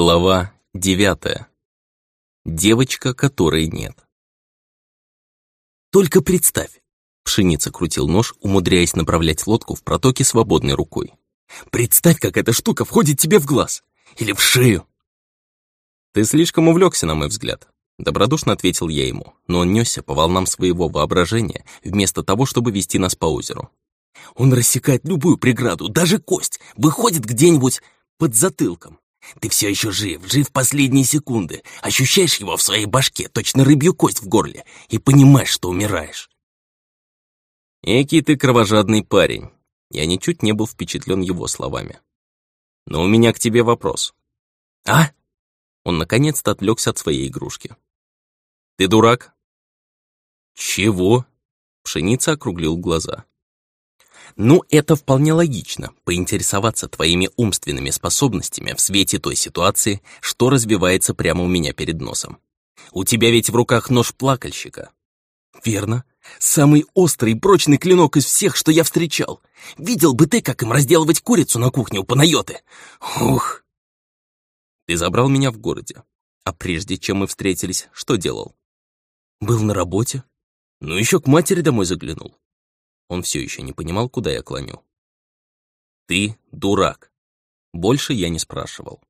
Глава девятая. Девочка, которой нет. «Только представь!» Пшеница крутил нож, умудряясь направлять лодку в протоке свободной рукой. «Представь, как эта штука входит тебе в глаз! Или в шею!» «Ты слишком увлекся, на мой взгляд», — добродушно ответил я ему, но он несся по волнам своего воображения, вместо того, чтобы вести нас по озеру. «Он рассекает любую преграду, даже кость, выходит где-нибудь под затылком. Ты все еще жив, жив последние секунды. Ощущаешь его в своей башке, точно рыбью кость в горле, и понимаешь, что умираешь. Экий ты кровожадный парень. Я ничуть не был впечатлен его словами. Но у меня к тебе вопрос. А? Он наконец-то отвлекся от своей игрушки. Ты дурак? Чего? Пшеница округлил глаза. Ну, это вполне логично, поинтересоваться твоими умственными способностями в свете той ситуации, что развивается прямо у меня перед носом. У тебя ведь в руках нож плакальщика. Верно. Самый острый прочный клинок из всех, что я встречал. Видел бы ты, как им разделывать курицу на кухне у Панайоты. Ух. Ты забрал меня в городе. А прежде чем мы встретились, что делал? Был на работе. Ну, еще к матери домой заглянул. Он все еще не понимал, куда я клоню. «Ты дурак!» Больше я не спрашивал.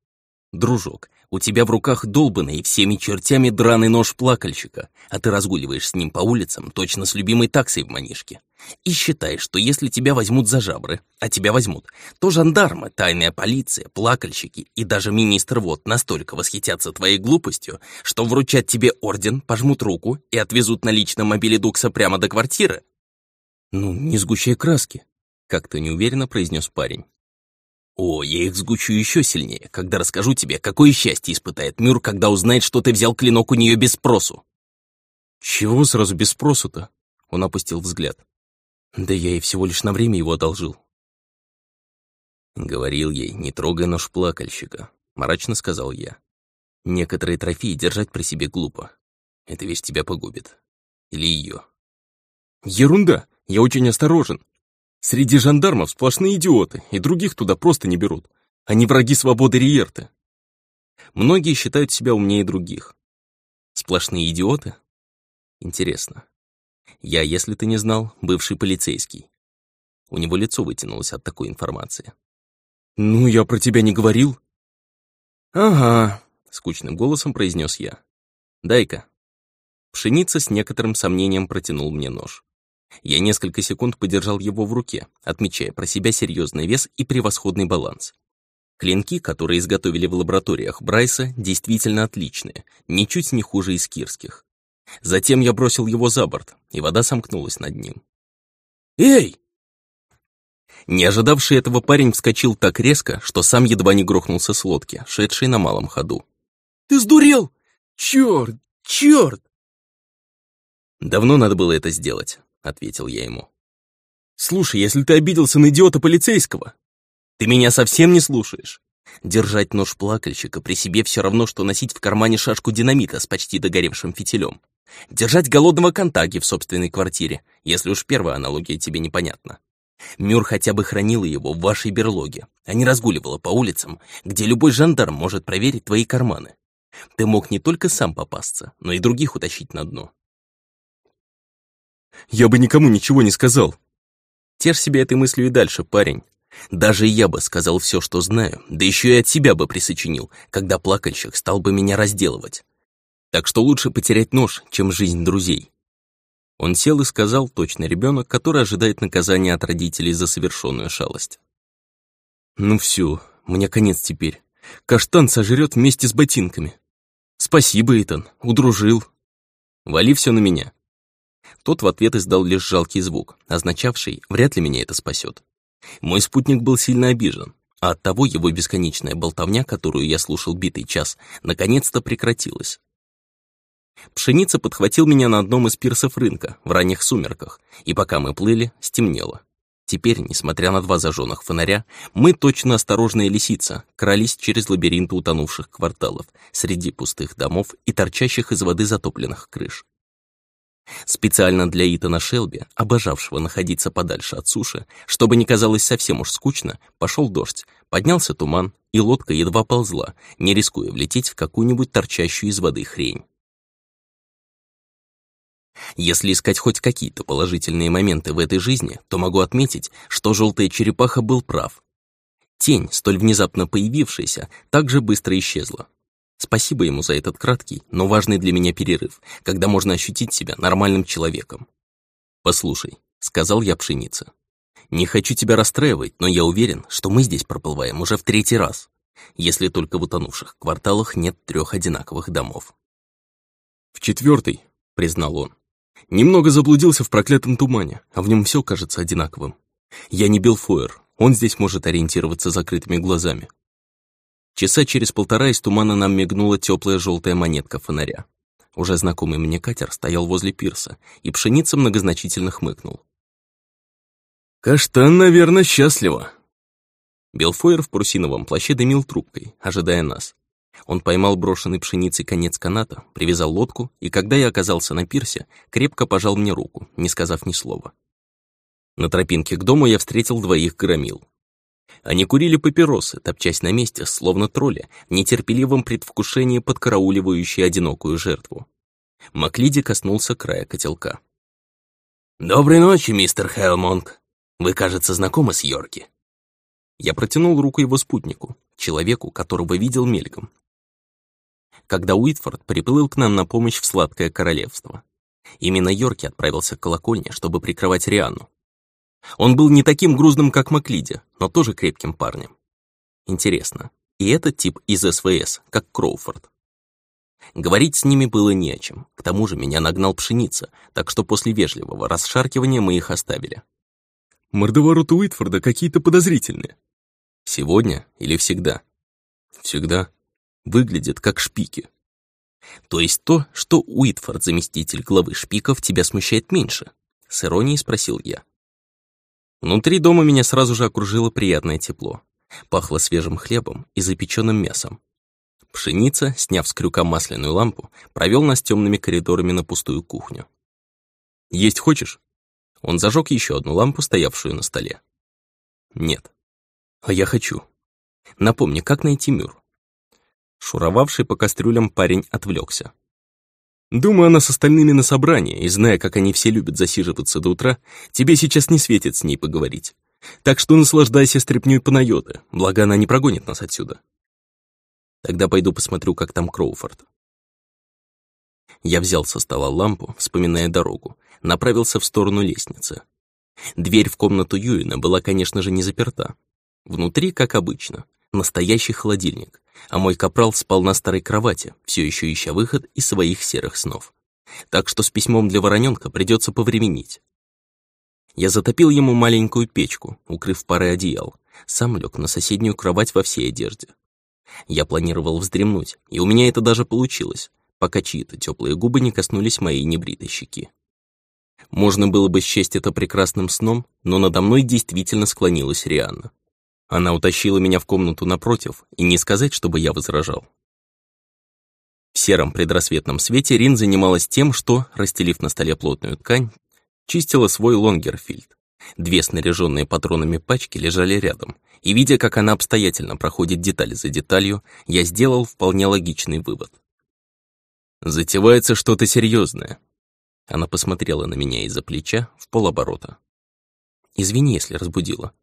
«Дружок, у тебя в руках долбанный всеми чертями драный нож плакальщика, а ты разгуливаешь с ним по улицам, точно с любимой таксой в манишке. И считаешь, что если тебя возьмут за жабры, а тебя возьмут, то жандармы, тайная полиция, плакальщики и даже министр вот настолько восхитятся твоей глупостью, что вручат тебе орден, пожмут руку и отвезут на личном мобиле Дукса прямо до квартиры. «Ну, не сгущай краски», — как-то неуверенно произнес парень. «О, я их сгущу еще сильнее, когда расскажу тебе, какое счастье испытает Мюр, когда узнает, что ты взял клинок у нее без спросу». «Чего сразу без спросу-то?» — он опустил взгляд. «Да я ей всего лишь на время его одолжил». Говорил ей, не трогай нож плакальщика, мрачно сказал я. Некоторые трофеи держать при себе глупо. Эта вещь тебя погубит. Или ее. Ерунда! Я очень осторожен. Среди жандармов сплошные идиоты, и других туда просто не берут. Они враги свободы Риерты. Многие считают себя умнее других. Сплошные идиоты? Интересно. Я, если ты не знал, бывший полицейский. У него лицо вытянулось от такой информации. «Ну, я про тебя не говорил». «Ага», — скучным голосом произнес я. «Дай-ка». Пшеница с некоторым сомнением протянул мне нож. Я несколько секунд подержал его в руке, отмечая про себя серьезный вес и превосходный баланс. Клинки, которые изготовили в лабораториях Брайса, действительно отличные, ничуть не хуже искирских. Затем я бросил его за борт, и вода сомкнулась над ним. «Эй!» Не ожидавший этого парень вскочил так резко, что сам едва не грохнулся с лодки, шедшей на малом ходу. «Ты сдурел? Черт! Черт!» Давно надо было это сделать. — ответил я ему. «Слушай, если ты обиделся на идиота полицейского, ты меня совсем не слушаешь. Держать нож плакальщика при себе все равно, что носить в кармане шашку динамита с почти догоревшим фитилем. Держать голодного контаги в собственной квартире, если уж первая аналогия тебе непонятна. Мюр хотя бы хранила его в вашей берлоге, а не разгуливала по улицам, где любой жандарм может проверить твои карманы. Ты мог не только сам попасться, но и других утащить на дно. Я бы никому ничего не сказал. Тешь себе этой мыслью и дальше, парень. Даже я бы сказал все, что знаю, да еще и от себя бы присочинил, когда плакальщик стал бы меня разделывать. Так что лучше потерять нож, чем жизнь друзей. Он сел и сказал, точно ребенок, который ожидает наказания от родителей за совершенную шалость. «Ну все, мне конец теперь. Каштан сожрет вместе с ботинками. Спасибо, Итан, удружил. Вали все на меня. Тот в ответ издал лишь жалкий звук, означавший «вряд ли меня это спасет». Мой спутник был сильно обижен, а оттого его бесконечная болтовня, которую я слушал битый час, наконец-то прекратилась. Пшеница подхватил меня на одном из пирсов рынка в ранних сумерках, и пока мы плыли, стемнело. Теперь, несмотря на два зажженных фонаря, мы, точно осторожная лисица, крались через лабиринты утонувших кварталов, среди пустых домов и торчащих из воды затопленных крыш. Специально для Итана Шелби, обожавшего находиться подальше от суши, чтобы не казалось совсем уж скучно, пошел дождь, Поднялся туман, и лодка едва ползла, не рискуя влететь в какую-нибудь торчащую из воды хрень. Если искать хоть какие-то положительные моменты в этой жизни, то могу отметить, что желтая черепаха был прав. Тень, столь внезапно появившаяся, также быстро исчезла. Спасибо ему за этот краткий, но важный для меня перерыв, когда можно ощутить себя нормальным человеком. «Послушай», — сказал я пшенице, — «не хочу тебя расстраивать, но я уверен, что мы здесь проплываем уже в третий раз, если только в утонувших кварталах нет трех одинаковых домов». «В четвертый», — признал он. Немного заблудился в проклятом тумане, а в нем все кажется одинаковым. Я не Белфойер, он здесь может ориентироваться закрытыми глазами. Часа через полтора из тумана нам мигнула теплая желтая монетка фонаря. Уже знакомый мне катер стоял возле пирса, и пшеница многозначительно хмыкнул. «Каштан, наверное, счастлива». Белфойер в парусиновом плаще дымил трубкой, ожидая нас. Он поймал брошенный пшеницей конец каната, привязал лодку, и когда я оказался на пирсе, крепко пожал мне руку, не сказав ни слова. На тропинке к дому я встретил двоих громил. Они курили папиросы, топчась на месте, словно тролли, в нетерпеливом предвкушении подкарауливающие одинокую жертву. Маклиди коснулся края котелка. «Доброй ночи, мистер Хелмонг. Вы, кажется, знакомы с Йорки?» Я протянул руку его спутнику, человеку, которого видел мельком, когда Уитфорд приплыл к нам на помощь в Сладкое Королевство. Именно Йорки отправился к колокольне, чтобы прикрывать Рианну. Он был не таким грузным, как Маклиди, но тоже крепким парнем. Интересно, и этот тип из СВС, как Кроуфорд. Говорить с ними было не о чем. К тому же меня нагнал пшеница, так что после вежливого расшаркивания мы их оставили. Мордовороты Уитфорда какие-то подозрительные. Сегодня или всегда? Всегда выглядят как шпики. То есть то, что Уитфорд, заместитель главы шпиков, тебя смущает меньше? С иронией спросил я. Внутри дома меня сразу же окружило приятное тепло. Пахло свежим хлебом и запеченным мясом. Пшеница, сняв с крюка масляную лампу, провел нас темными коридорами на пустую кухню. «Есть хочешь?» Он зажег еще одну лампу, стоявшую на столе. «Нет». «А я хочу. Напомни, как найти Мюр?» Шуровавший по кастрюлям парень отвлекся. «Думаю, она с остальными на собрании, и зная, как они все любят засиживаться до утра, тебе сейчас не светит с ней поговорить. Так что наслаждайся стряпнёй Панайоты, благо она не прогонит нас отсюда». «Тогда пойду посмотрю, как там Кроуфорд». Я взял со стола лампу, вспоминая дорогу, направился в сторону лестницы. Дверь в комнату Юина была, конечно же, не заперта. Внутри, как обычно, настоящий холодильник, а мой капрал спал на старой кровати, все еще ища выход из своих серых снов. Так что с письмом для вороненка придется повременить. Я затопил ему маленькую печку, укрыв парой одеял, сам лег на соседнюю кровать во всей одежде. Я планировал вздремнуть, и у меня это даже получилось, пока чьи-то теплые губы не коснулись моей небритой щеки. Можно было бы счесть это прекрасным сном, но надо мной действительно склонилась Рианна. Она утащила меня в комнату напротив, и не сказать, чтобы я возражал. В сером предрассветном свете Рин занималась тем, что, расстелив на столе плотную ткань, чистила свой лонгерфильд. Две снаряженные патронами пачки лежали рядом, и, видя, как она обстоятельно проходит деталь за деталью, я сделал вполне логичный вывод. «Затевается что-то серьезное. Она посмотрела на меня из-за плеча в полоборота. «Извини, если разбудила.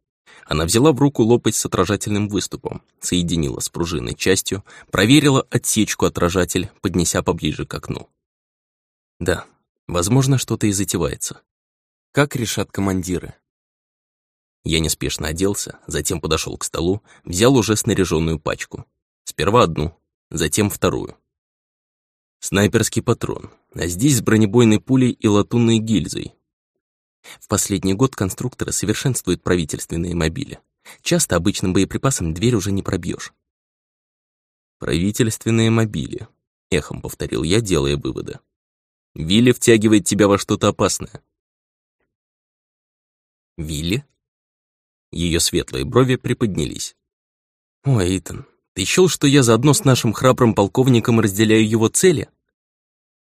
Она взяла в руку лопасть с отражательным выступом, соединила с пружинной частью, проверила отсечку отражатель, поднеся поближе к окну. Да, возможно, что-то и затевается. Как решат командиры? Я неспешно оделся, затем подошел к столу, взял уже снаряженную пачку. Сперва одну, затем вторую. Снайперский патрон, а здесь с бронебойной пулей и латунной гильзой, в последний год конструкторы совершенствуют правительственные мобили. Часто обычным боеприпасом дверь уже не пробьешь. «Правительственные мобили», — эхом повторил я, делая выводы. «Вилли втягивает тебя во что-то опасное». «Вилли?» Ее светлые брови приподнялись. «Ой, Итан, ты счёл, что я заодно с нашим храбрым полковником разделяю его цели?»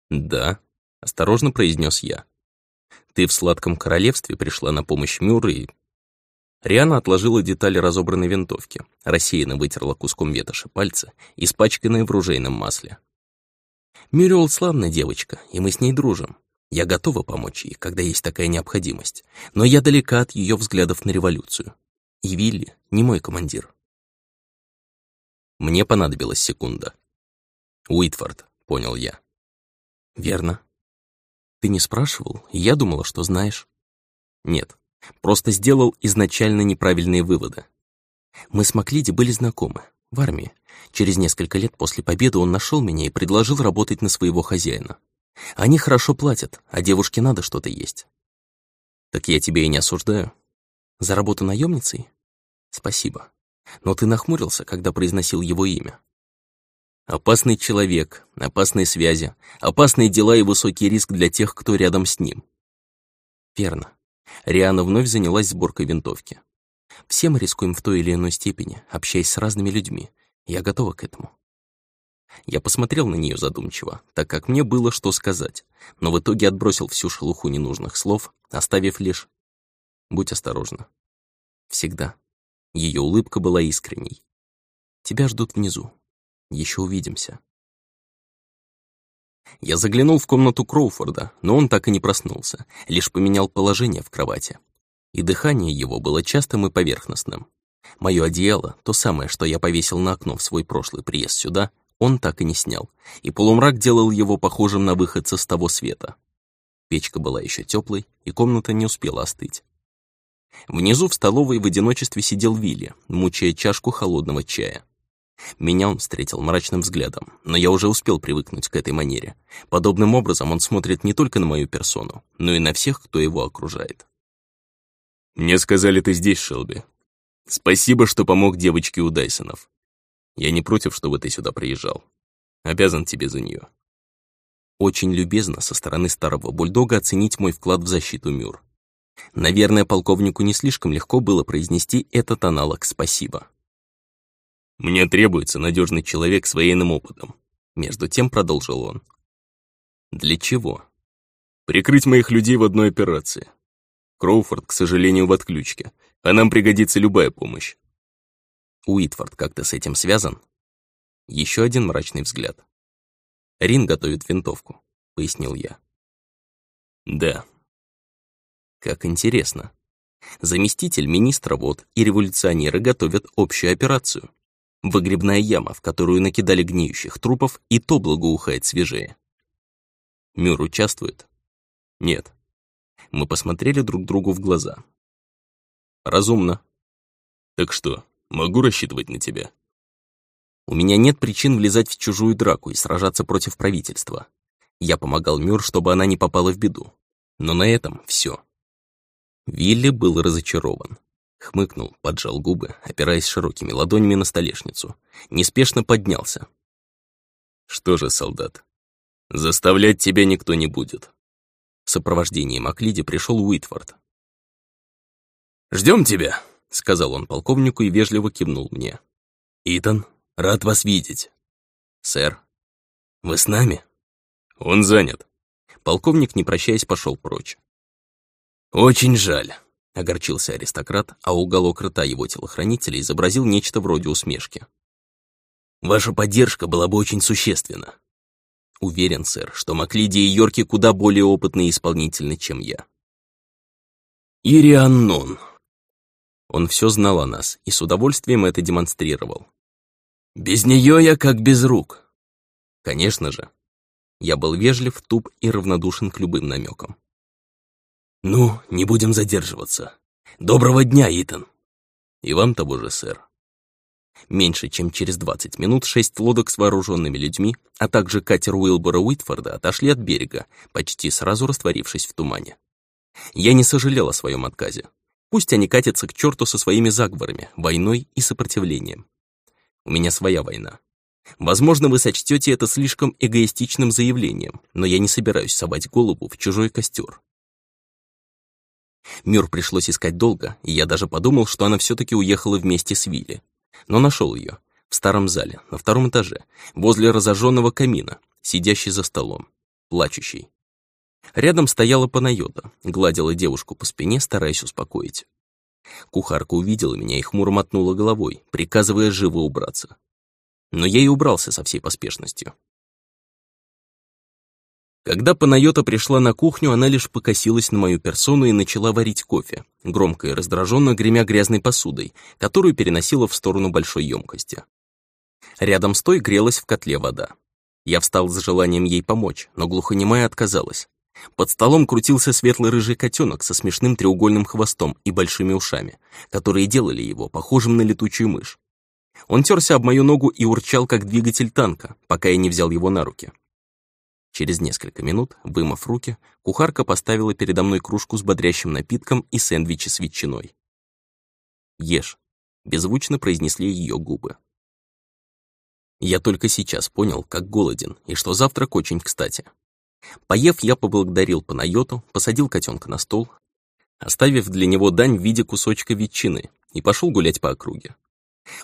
«Да», — осторожно произнес я. Ты в сладком королевстве пришла на помощь Мюррей. Риана отложила детали разобранной винтовки, рассеянно вытерла куском ветоши пальцы, испачканные в ружейном масле. Мюрриол славная девочка, и мы с ней дружим. Я готова помочь ей, когда есть такая необходимость, но я далека от ее взглядов на революцию. И Вилли не мой командир. Мне понадобилась секунда. «Уитфорд», — понял я. «Верно. Ты не спрашивал, я думала, что знаешь». «Нет, просто сделал изначально неправильные выводы. Мы с Маклиди были знакомы, в армии. Через несколько лет после победы он нашел меня и предложил работать на своего хозяина. Они хорошо платят, а девушке надо что-то есть. Так я тебя и не осуждаю. За работу наемницей? Спасибо. Но ты нахмурился, когда произносил его имя. Опасный человек, опасные связи, опасные дела и высокий риск для тех, кто рядом с ним. Верно. Риана вновь занялась сборкой винтовки. Все мы рискуем в той или иной степени, общаясь с разными людьми. Я готова к этому. Я посмотрел на нее задумчиво, так как мне было что сказать, но в итоге отбросил всю шелуху ненужных слов, оставив лишь «Будь осторожна». Всегда. Ее улыбка была искренней. Тебя ждут внизу. Еще увидимся. Я заглянул в комнату Кроуфорда, но он так и не проснулся, лишь поменял положение в кровати. И дыхание его было частым и поверхностным. Мое одеяло, то самое, что я повесил на окно в свой прошлый приезд сюда, он так и не снял, и полумрак делал его похожим на выходца с того света. Печка была еще теплой, и комната не успела остыть. Внизу в столовой в одиночестве сидел Вилли, мучая чашку холодного чая. Меня он встретил мрачным взглядом, но я уже успел привыкнуть к этой манере. Подобным образом он смотрит не только на мою персону, но и на всех, кто его окружает. «Мне сказали, ты здесь, Шелби. Спасибо, что помог девочке у Дайсонов. Я не против, чтобы ты сюда приезжал. Обязан тебе за нее. Очень любезно со стороны старого бульдога оценить мой вклад в защиту Мюр. Наверное, полковнику не слишком легко было произнести этот аналог «спасибо». «Мне требуется надежный человек с военным опытом», между тем продолжил он. «Для чего?» «Прикрыть моих людей в одной операции. Кроуфорд, к сожалению, в отключке, а нам пригодится любая помощь. Уитфорд как-то с этим связан? Еще один мрачный взгляд. Рин готовит винтовку, пояснил я. Да. Как интересно. Заместитель министра вот и революционеры готовят общую операцию. Выгребная яма, в которую накидали гниющих трупов, и то благоухает свежее. Мюр участвует? Нет. Мы посмотрели друг другу в глаза. Разумно. Так что, Могу рассчитывать на тебя. У меня нет причин влезать в чужую драку и сражаться против правительства. Я помогал Мюр, чтобы она не попала в беду. Но на этом все. Вилли был разочарован. Хмыкнул, поджал губы, опираясь широкими ладонями на столешницу. Неспешно поднялся. «Что же, солдат, заставлять тебя никто не будет». В сопровождении Маклиди пришел Уитфорд. Ждем тебя», — сказал он полковнику и вежливо кивнул мне. «Итан, рад вас видеть». «Сэр, вы с нами?» «Он занят». Полковник, не прощаясь, пошел прочь. «Очень жаль», — огорчился аристократ, а уголок рта его телохранителя изобразил нечто вроде усмешки. «Ваша поддержка была бы очень существенна». «Уверен, сэр, что Маклиди и Йорки куда более опытны и исполнительны, чем я». «Ирианнон», он все знал о нас и с удовольствием это демонстрировал. «Без нее я как без рук». «Конечно же». Я был вежлив, туп и равнодушен к любым намекам. «Ну, не будем задерживаться. Доброго дня, Итан!» «И вам того же, сэр». Меньше чем через 20 минут шесть лодок с вооруженными людьми, а также катер Уилбора Уитфорда отошли от берега, почти сразу растворившись в тумане. Я не сожалел о своем отказе. Пусть они катятся к черту со своими заговорами, войной и сопротивлением. У меня своя война. Возможно, вы сочтете это слишком эгоистичным заявлением, но я не собираюсь совать голову в чужой костер. Мюр пришлось искать долго, и я даже подумал, что она все таки уехала вместе с Вилли. Но нашел ее в старом зале, на втором этаже, возле разожженного камина, сидящей за столом, плачущей. Рядом стояла Панайота, гладила девушку по спине, стараясь успокоить. Кухарка увидела меня и хмуро мотнула головой, приказывая живо убраться. Но я и убрался со всей поспешностью. Когда Панайота пришла на кухню, она лишь покосилась на мою персону и начала варить кофе, громко и раздраженно гремя грязной посудой, которую переносила в сторону большой емкости. Рядом с той грелась в котле вода. Я встал с желанием ей помочь, но глухонемая отказалась. Под столом крутился светло-рыжий котенок со смешным треугольным хвостом и большими ушами, которые делали его похожим на летучую мышь. Он терся об мою ногу и урчал, как двигатель танка, пока я не взял его на руки. Через несколько минут, вымыв руки, кухарка поставила передо мной кружку с бодрящим напитком и сэндвичи с ветчиной. «Ешь», — беззвучно произнесли ее губы. Я только сейчас понял, как голоден, и что завтрак очень кстати. Поев, я поблагодарил Панайоту, посадил котенка на стол, оставив для него дань в виде кусочка ветчины, и пошел гулять по округе.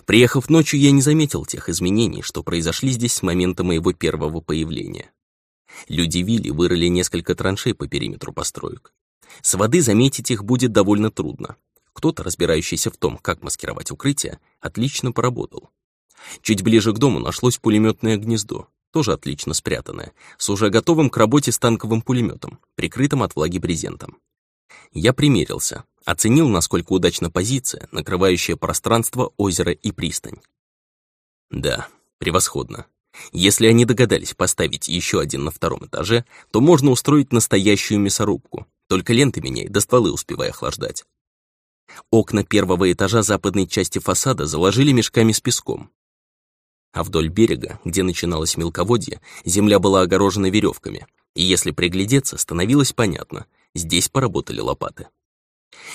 Приехав ночью, я не заметил тех изменений, что произошли здесь с момента моего первого появления. Люди Вилли вырыли несколько траншей по периметру построек. С воды заметить их будет довольно трудно. Кто-то, разбирающийся в том, как маскировать укрытие, отлично поработал. Чуть ближе к дому нашлось пулеметное гнездо, тоже отлично спрятанное, с уже готовым к работе станковым пулеметом, прикрытым от влаги брезентом. Я примерился, оценил, насколько удачна позиция, накрывающая пространство, озера и пристань. Да, превосходно. Если они догадались поставить еще один на втором этаже, то можно устроить настоящую мясорубку, только ленты меняй, да стволы успевая охлаждать. Окна первого этажа западной части фасада заложили мешками с песком. А вдоль берега, где начиналось мелководье, земля была огорожена веревками, и если приглядеться, становилось понятно, здесь поработали лопаты.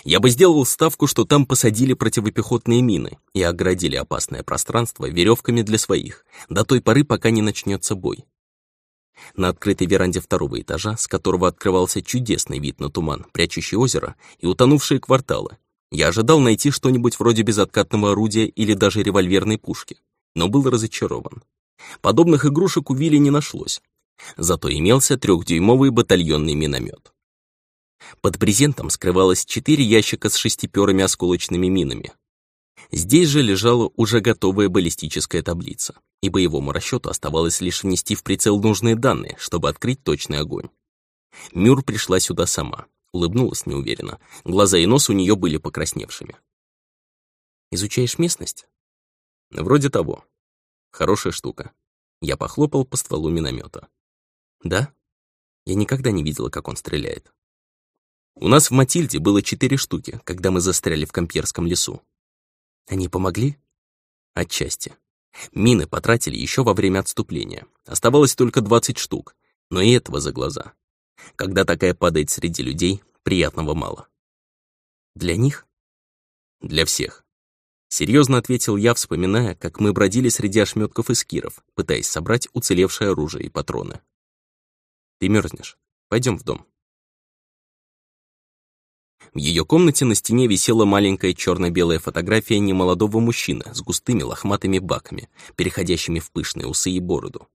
Я бы сделал ставку, что там посадили противопехотные мины и оградили опасное пространство веревками для своих, до той поры, пока не начнется бой. На открытой веранде второго этажа, с которого открывался чудесный вид на туман, прячущий озеро и утонувшие кварталы, я ожидал найти что-нибудь вроде безоткатного орудия или даже револьверной пушки, но был разочарован. Подобных игрушек у Вилли не нашлось. Зато имелся трехдюймовый батальонный миномет. Под брезентом скрывалось четыре ящика с шестиперыми осколочными минами. Здесь же лежала уже готовая баллистическая таблица, и боевому расчету оставалось лишь внести в прицел нужные данные, чтобы открыть точный огонь. Мюр пришла сюда сама, улыбнулась неуверенно, глаза и нос у нее были покрасневшими. «Изучаешь местность?» «Вроде того. Хорошая штука». Я похлопал по стволу миномета. «Да? Я никогда не видела, как он стреляет. У нас в Матильде было четыре штуки, когда мы застряли в Компьерском лесу. Они помогли? Отчасти. Мины потратили еще во время отступления. Оставалось только 20 штук, но и этого за глаза. Когда такая падает среди людей, приятного мало. Для них? Для всех. Серьезно ответил я, вспоминая, как мы бродили среди ошметков и скиров, пытаясь собрать уцелевшее оружие и патроны. Ты мерзнешь. Пойдем в дом. В ее комнате на стене висела маленькая черно-белая фотография немолодого мужчины с густыми лохматыми баками, переходящими в пышные усы и бороду.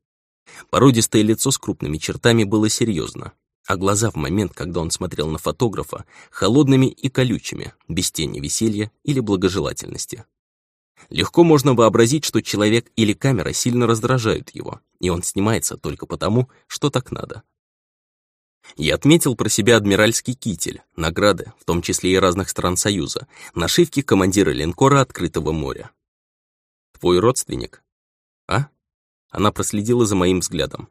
Породистое лицо с крупными чертами было серьезно, а глаза в момент, когда он смотрел на фотографа, холодными и колючими, без тени веселья или благожелательности. Легко можно вообразить, что человек или камера сильно раздражают его, и он снимается только потому, что так надо. Я отметил про себя адмиральский китель, награды, в том числе и разных стран Союза, нашивки командира линкора открытого моря. Твой родственник? А? Она проследила за моим взглядом.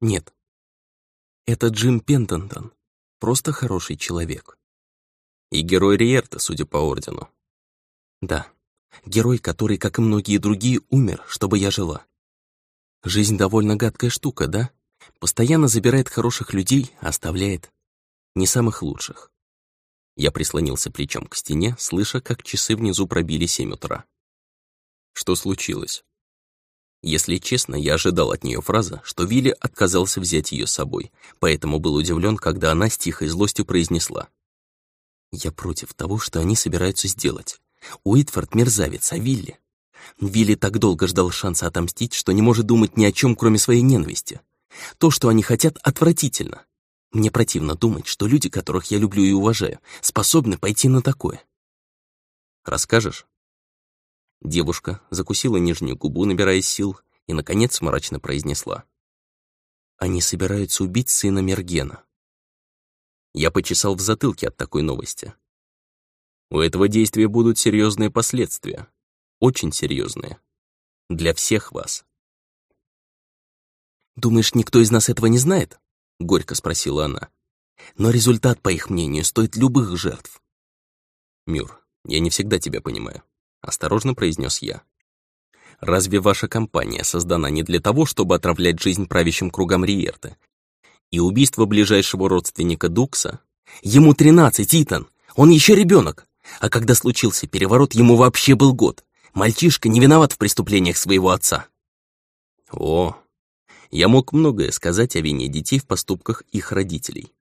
Нет. Это Джим Пентентон. Просто хороший человек. И герой Риерта, судя по ордену. Да. Герой, который, как и многие другие, умер, чтобы я жила. Жизнь довольно гадкая штука, да? Постоянно забирает хороших людей, оставляет не самых лучших. Я прислонился плечом к стене, слыша, как часы внизу пробили семь утра. Что случилось? Если честно, я ожидал от нее фразы, что Вилли отказался взять ее с собой, поэтому был удивлен, когда она с тихой злостью произнесла. «Я против того, что они собираются сделать. Уитфорд — мерзавец, а Вилли...» Вилли так долго ждал шанса отомстить, что не может думать ни о чем, кроме своей ненависти. То, что они хотят, отвратительно. Мне противно думать, что люди, которых я люблю и уважаю, способны пойти на такое. Расскажешь?» Девушка закусила нижнюю губу, набирая сил, и, наконец, мрачно произнесла. «Они собираются убить сына Мергена». Я почесал в затылке от такой новости. У этого действия будут серьезные последствия. Очень серьезные. Для всех вас. «Думаешь, никто из нас этого не знает?» — горько спросила она. «Но результат, по их мнению, стоит любых жертв». «Мюр, я не всегда тебя понимаю», — осторожно произнес я. «Разве ваша компания создана не для того, чтобы отравлять жизнь правящим кругам Риерты? И убийство ближайшего родственника Дукса? Ему тринадцать, Итан! Он еще ребенок! А когда случился переворот, ему вообще был год. Мальчишка не виноват в преступлениях своего отца». «О, я мог многое сказать о вине детей в поступках их родителей.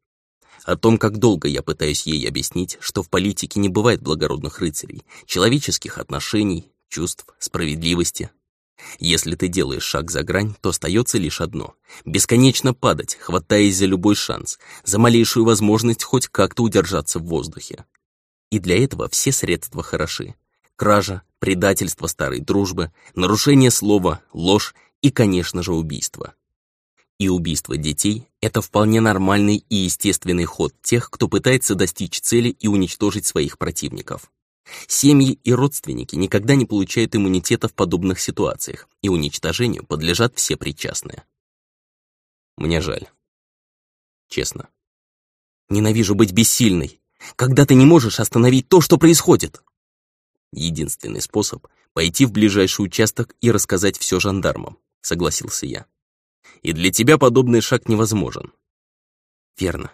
О том, как долго я пытаюсь ей объяснить, что в политике не бывает благородных рыцарей, человеческих отношений, чувств, справедливости. Если ты делаешь шаг за грань, то остается лишь одно — бесконечно падать, хватаясь за любой шанс, за малейшую возможность хоть как-то удержаться в воздухе. И для этого все средства хороши. Кража, предательство старой дружбы, нарушение слова, ложь и, конечно же, убийство. И убийство детей — это вполне нормальный и естественный ход тех, кто пытается достичь цели и уничтожить своих противников. Семьи и родственники никогда не получают иммунитета в подобных ситуациях, и уничтожению подлежат все причастные. Мне жаль. Честно. Ненавижу быть бессильной, когда ты не можешь остановить то, что происходит. Единственный способ — пойти в ближайший участок и рассказать все жандармам, согласился я. И для тебя подобный шаг невозможен. Верно.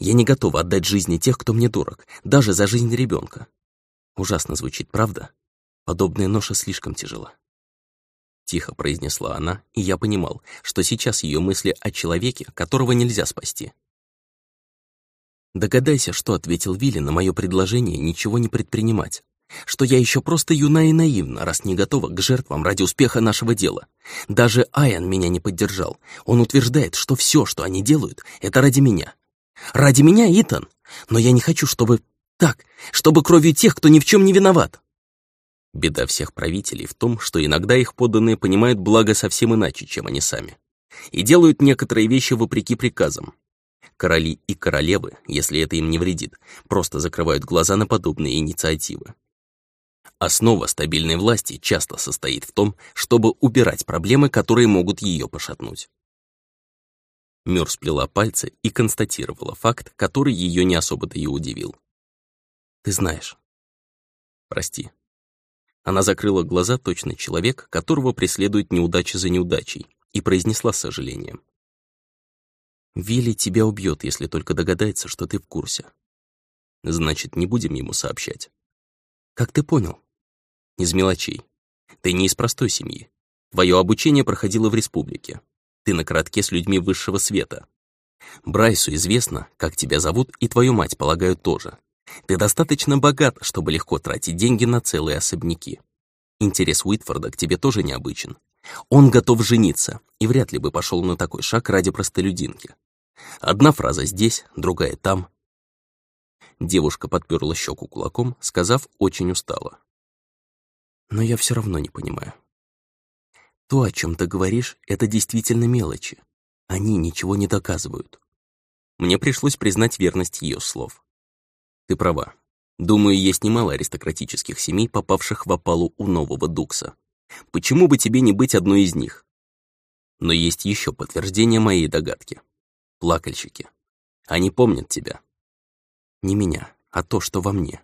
Я не готова отдать жизни тех, кто мне дорог, даже за жизнь ребенка. Ужасно звучит, правда? Подобная ноша слишком тяжела. Тихо произнесла она, и я понимал, что сейчас ее мысли о человеке, которого нельзя спасти. Догадайся, что ответил Вилли на мое предложение ничего не предпринимать что я еще просто юна и наивна, раз не готова к жертвам ради успеха нашего дела. Даже Айан меня не поддержал. Он утверждает, что все, что они делают, это ради меня. Ради меня, Итан. Но я не хочу, чтобы так, чтобы кровью тех, кто ни в чем не виноват. Беда всех правителей в том, что иногда их подданные понимают благо совсем иначе, чем они сами. И делают некоторые вещи вопреки приказам. Короли и королевы, если это им не вредит, просто закрывают глаза на подобные инициативы. Основа стабильной власти часто состоит в том, чтобы убирать проблемы, которые могут ее пошатнуть. Мюр сплела пальцы и констатировала факт, который ее не особо-то и удивил. «Ты знаешь». «Прости». Она закрыла глаза, точно человек, которого преследует неудача за неудачей, и произнесла с сожалением. «Вилли тебя убьет, если только догадается, что ты в курсе. Значит, не будем ему сообщать». «Как ты понял?» Из мелочей. Ты не из простой семьи. Твое обучение проходило в республике. Ты на коротке с людьми высшего света. Брайсу известно, как тебя зовут, и твою мать, полагаю, тоже. Ты достаточно богат, чтобы легко тратить деньги на целые особняки. Интерес Уитфорда к тебе тоже необычен. Он готов жениться, и вряд ли бы пошел на такой шаг ради простолюдинки. Одна фраза здесь, другая там. Девушка подперла щеку кулаком, сказав очень устало. Но я все равно не понимаю. То, о чем ты говоришь, это действительно мелочи. Они ничего не доказывают. Мне пришлось признать верность ее слов. Ты права. Думаю, есть немало аристократических семей, попавших в опалу у нового Дукса. Почему бы тебе не быть одной из них? Но есть еще подтверждение моей догадки. Плакальщики. Они помнят тебя. Не меня, а то, что во мне.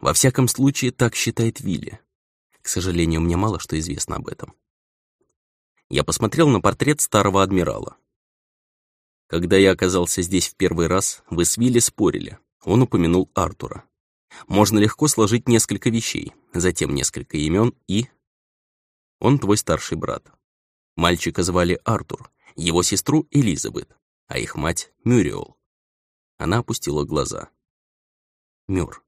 Во всяком случае, так считает Вилли. К сожалению, мне мало что известно об этом. Я посмотрел на портрет старого адмирала. Когда я оказался здесь в первый раз, вы с Вилли спорили. Он упомянул Артура. Можно легко сложить несколько вещей, затем несколько имен и... Он твой старший брат. Мальчика звали Артур, его сестру Элизабет, а их мать — Мюриол. Она опустила глаза. Мюр.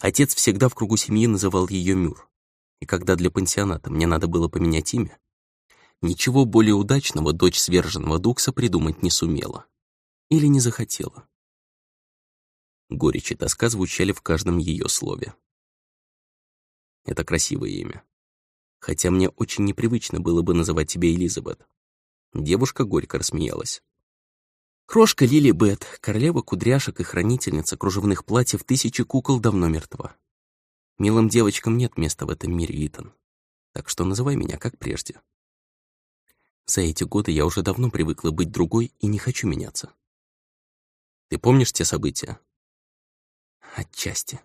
Отец всегда в кругу семьи называл ее Мюр. И когда для пансионата мне надо было поменять имя, ничего более удачного дочь сверженного Дукса придумать не сумела. Или не захотела. Горечь и тоска звучали в каждом ее слове. Это красивое имя. Хотя мне очень непривычно было бы называть тебя Элизабет. Девушка горько рассмеялась. Крошка Лили Бет, королева кудряшек и хранительница кружевных платьев тысячи кукол давно мертва. Милым девочкам нет места в этом мире, Итан. Так что называй меня как прежде. За эти годы я уже давно привыкла быть другой и не хочу меняться. Ты помнишь те события? Отчасти.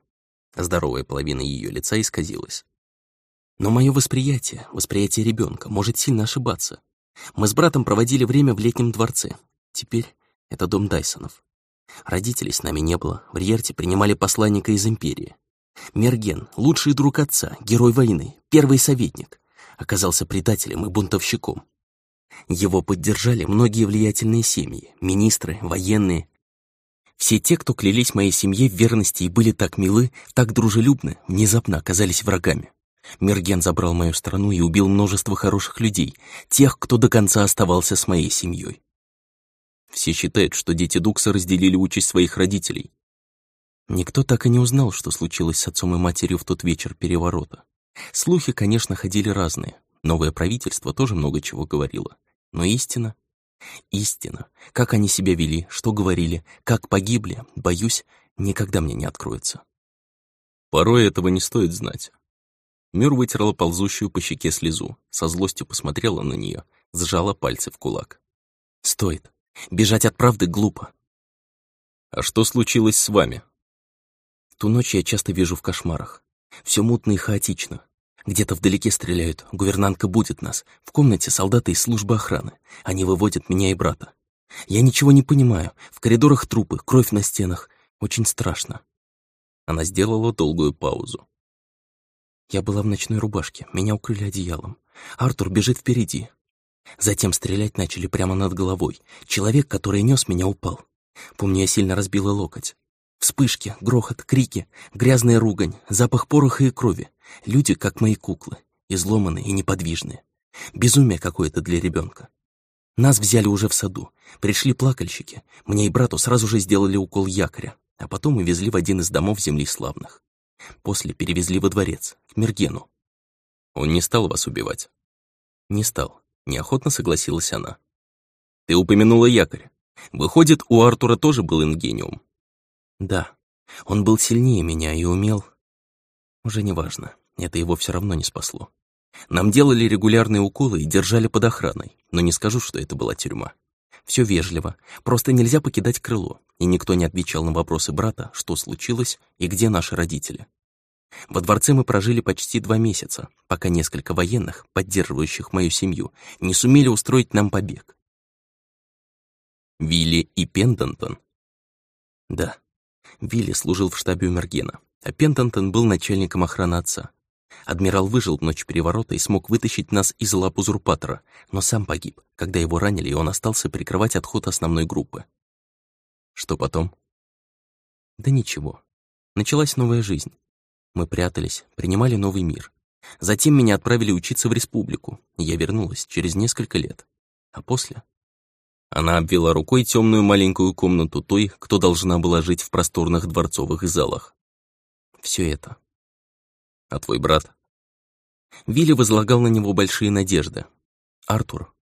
Здоровая половина ее лица исказилась. Но мое восприятие, восприятие ребенка, может сильно ошибаться. Мы с братом проводили время в летнем дворце. Теперь это дом Дайсонов. Родителей с нами не было, в Риерте принимали посланника из Империи. Мерген, лучший друг отца, герой войны, первый советник, оказался предателем и бунтовщиком. Его поддержали многие влиятельные семьи, министры, военные. Все те, кто клялись моей семье в верности и были так милы, так дружелюбны, внезапно оказались врагами. Мерген забрал мою страну и убил множество хороших людей, тех, кто до конца оставался с моей семьей. Все считают, что дети Дукса разделили участь своих родителей. Никто так и не узнал, что случилось с отцом и матерью в тот вечер переворота. Слухи, конечно, ходили разные. Новое правительство тоже много чего говорило. Но истина... Истина. Как они себя вели, что говорили, как погибли, боюсь, никогда мне не откроется. Порой этого не стоит знать. Мюр вытерла ползущую по щеке слезу, со злостью посмотрела на нее, сжала пальцы в кулак. «Стоит. Бежать от правды глупо». «А что случилось с вами?» Ту ночь я часто вижу в кошмарах. Все мутно и хаотично. Где-то вдалеке стреляют, гувернантка будет нас. В комнате солдаты из службы охраны. Они выводят меня и брата. Я ничего не понимаю. В коридорах трупы, кровь на стенах. Очень страшно. Она сделала долгую паузу. Я была в ночной рубашке, меня укрыли одеялом. Артур бежит впереди. Затем стрелять начали прямо над головой. Человек, который нес меня, упал. Помню, я сильно разбила локоть. Вспышки, грохот, крики, грязная ругань, запах пороха и крови. Люди, как мои куклы, изломанные и неподвижные. Безумие какое-то для ребенка. Нас взяли уже в саду. Пришли плакальщики. Мне и брату сразу же сделали укол якоря, а потом увезли в один из домов земли славных. После перевезли во дворец, к Мергену. Он не стал вас убивать? Не стал. Неохотно согласилась она. Ты упомянула якорь. Выходит, у Артура тоже был ингениум. Да, он был сильнее меня и умел... Уже не важно, это его все равно не спасло. Нам делали регулярные уколы и держали под охраной, но не скажу, что это была тюрьма. Все вежливо, просто нельзя покидать крыло, и никто не отвечал на вопросы брата, что случилось и где наши родители. Во дворце мы прожили почти два месяца, пока несколько военных, поддерживающих мою семью, не сумели устроить нам побег. Вилли и Пендантон? Да. Вилли служил в штабе у Мергена, а Пентонтон был начальником охраны отца. Адмирал выжил в ночь переворота и смог вытащить нас из лап узурпатора, но сам погиб, когда его ранили, и он остался прикрывать отход основной группы. Что потом? Да ничего. Началась новая жизнь. Мы прятались, принимали новый мир. Затем меня отправили учиться в республику, я вернулась через несколько лет. А после она обвела рукой темную маленькую комнату той, кто должна была жить в просторных дворцовых залах. Все это. А твой брат? Вилли возлагал на него большие надежды. Артур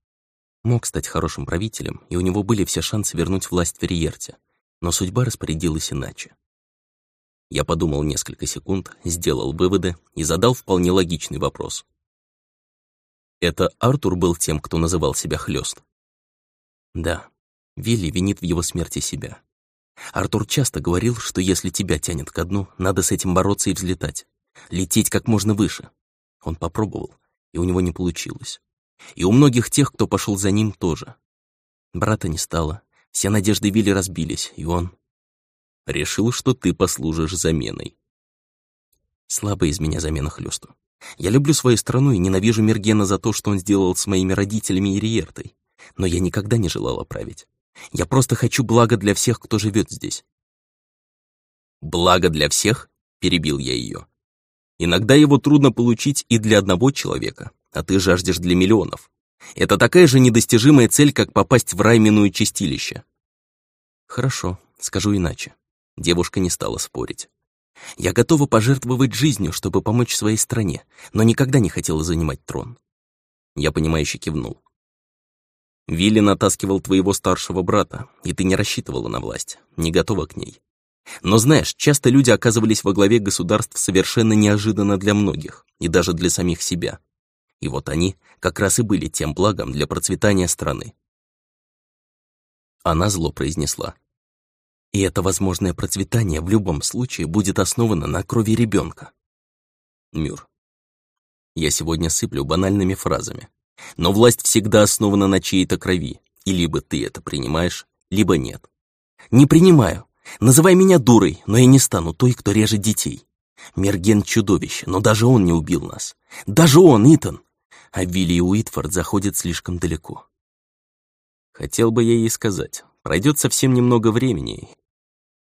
мог стать хорошим правителем, и у него были все шансы вернуть власть в Риерте, но судьба распорядилась иначе. Я подумал несколько секунд, сделал выводы и задал вполне логичный вопрос. Это Артур был тем, кто называл себя хлёст? Да, Вилли винит в его смерти себя. Артур часто говорил, что если тебя тянет ко дну, надо с этим бороться и взлетать. Лететь как можно выше. Он попробовал, и у него не получилось. И у многих тех, кто пошел за ним, тоже. Брата не стало, все надежды Вилли разбились, и он... Решил, что ты послужишь заменой. Слабая из меня замена хлёсту. Я люблю свою страну и ненавижу Мергена за то, что он сделал с моими родителями и Риертой но я никогда не желала править. Я просто хочу блага для всех, кто живет здесь. «Благо для всех?» — перебил я ее. «Иногда его трудно получить и для одного человека, а ты жаждешь для миллионов. Это такая же недостижимая цель, как попасть в рай, минуя чистилище». «Хорошо, скажу иначе». Девушка не стала спорить. Я готова пожертвовать жизнью, чтобы помочь своей стране, но никогда не хотела занимать трон. Я понимающе кивнул. Вилли натаскивал твоего старшего брата, и ты не рассчитывала на власть, не готова к ней. Но знаешь, часто люди оказывались во главе государств совершенно неожиданно для многих, и даже для самих себя. И вот они как раз и были тем благом для процветания страны. Она зло произнесла. И это возможное процветание в любом случае будет основано на крови ребенка. Мюр. Я сегодня сыплю банальными фразами. Но власть всегда основана на чьей-то крови, и либо ты это принимаешь, либо нет. Не принимаю. Называй меня дурой, но я не стану той, кто режет детей. Мерген — чудовище, но даже он не убил нас. Даже он, Итан. А Вилли Уитфорд заходит слишком далеко. Хотел бы я ей сказать. Пройдет совсем немного времени,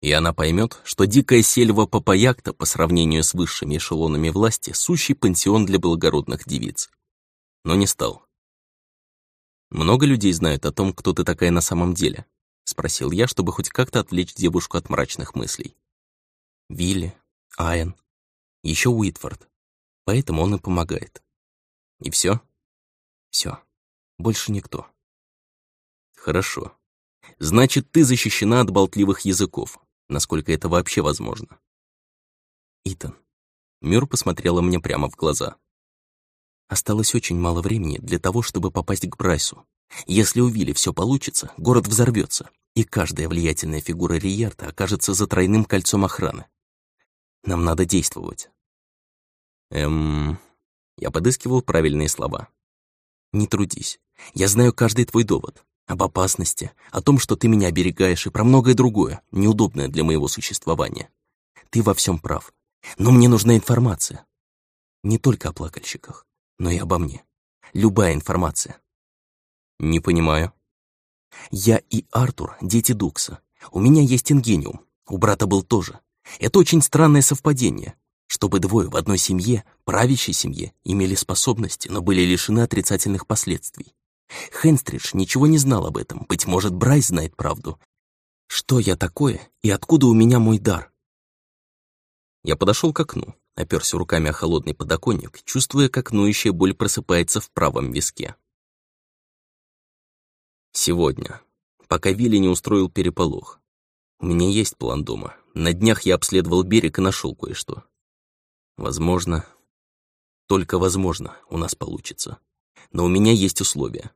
и она поймет, что дикая сельва Папаякта по сравнению с высшими эшелонами власти — сущий пансион для благородных девиц. Но не стал. «Много людей знают о том, кто ты такая на самом деле?» — спросил я, чтобы хоть как-то отвлечь девушку от мрачных мыслей. «Вилли, Айен, еще Уитфорд. Поэтому он и помогает. И все? Все. Больше никто. Хорошо. Значит, ты защищена от болтливых языков, насколько это вообще возможно. Итан. Мюр посмотрела мне прямо в глаза. Осталось очень мало времени для того, чтобы попасть к Брайсу. Если у Вилли все получится, город взорвется, и каждая влиятельная фигура Риерта окажется за тройным кольцом охраны. Нам надо действовать. Эм... Я подыскивал правильные слова. Не трудись. Я знаю каждый твой довод. Об опасности, о том, что ты меня оберегаешь, и про многое другое, неудобное для моего существования. Ты во всем прав. Но мне нужна информация. Не только о плакальщиках, но и обо мне. Любая информация. Не понимаю. Я и Артур — дети Дукса. У меня есть ингениум. У брата был тоже. Это очень странное совпадение. Чтобы двое в одной семье, правящей семье, имели способности, но были лишены отрицательных последствий. Хенстридж ничего не знал об этом, быть может, Брайс знает правду. Что я такое и откуда у меня мой дар? Я подошел к окну, оперся руками о холодный подоконник, чувствуя, как ноющая боль просыпается в правом виске. Сегодня, пока Вилли не устроил переполох. У меня есть план дома. На днях я обследовал берег и нашел кое-что. Возможно, только возможно, у нас получится. Но у меня есть условия.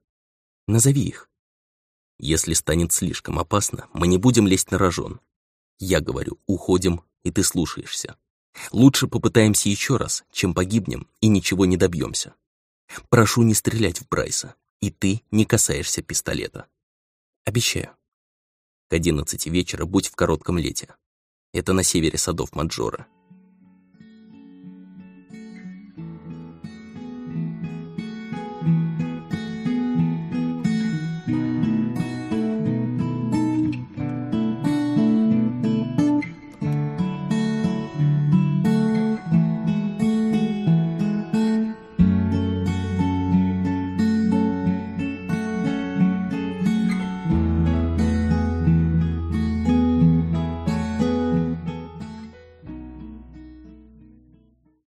Назови их. Если станет слишком опасно, мы не будем лезть на рожон. Я говорю, уходим, и ты слушаешься. Лучше попытаемся еще раз, чем погибнем и ничего не добьемся. Прошу не стрелять в Брайса, и ты не касаешься пистолета. Обещаю. К одиннадцати вечера будь в коротком лете. Это на севере садов Маджора.